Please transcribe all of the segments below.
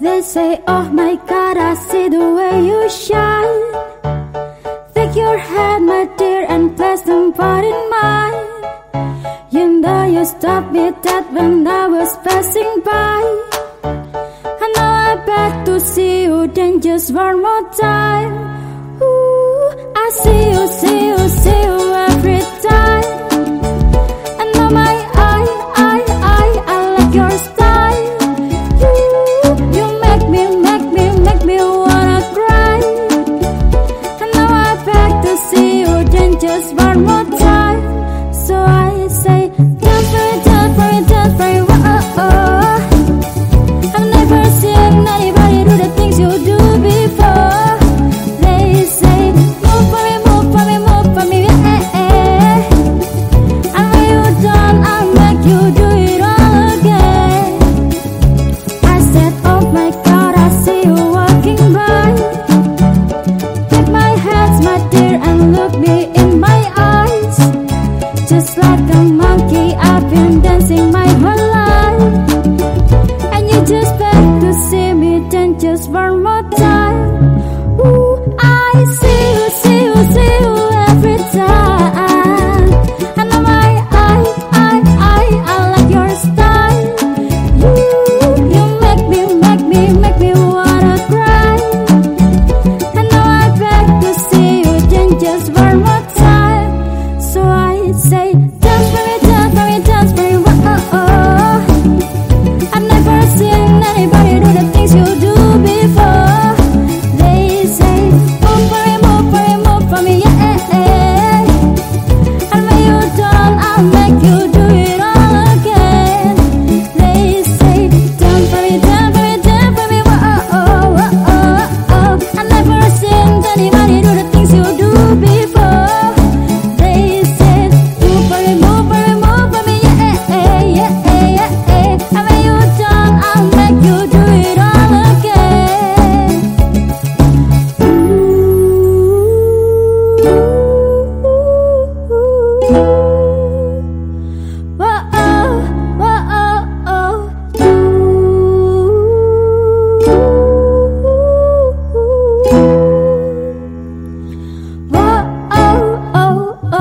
They say, oh my God, I see the way you shine. Take your hand, my dear, and place them part in mine. You know you stopped me dead when I was passing by. And now I beg to see you then just one more time. Ooh, I see. just one more time.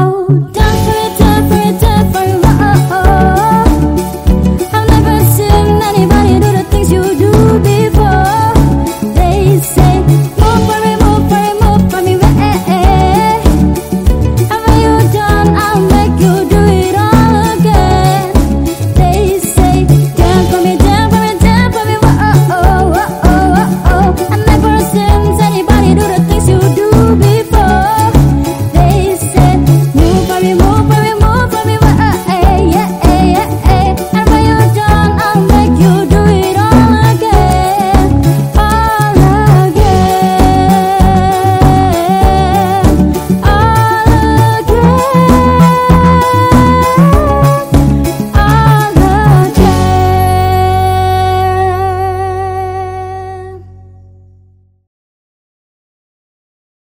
Oh.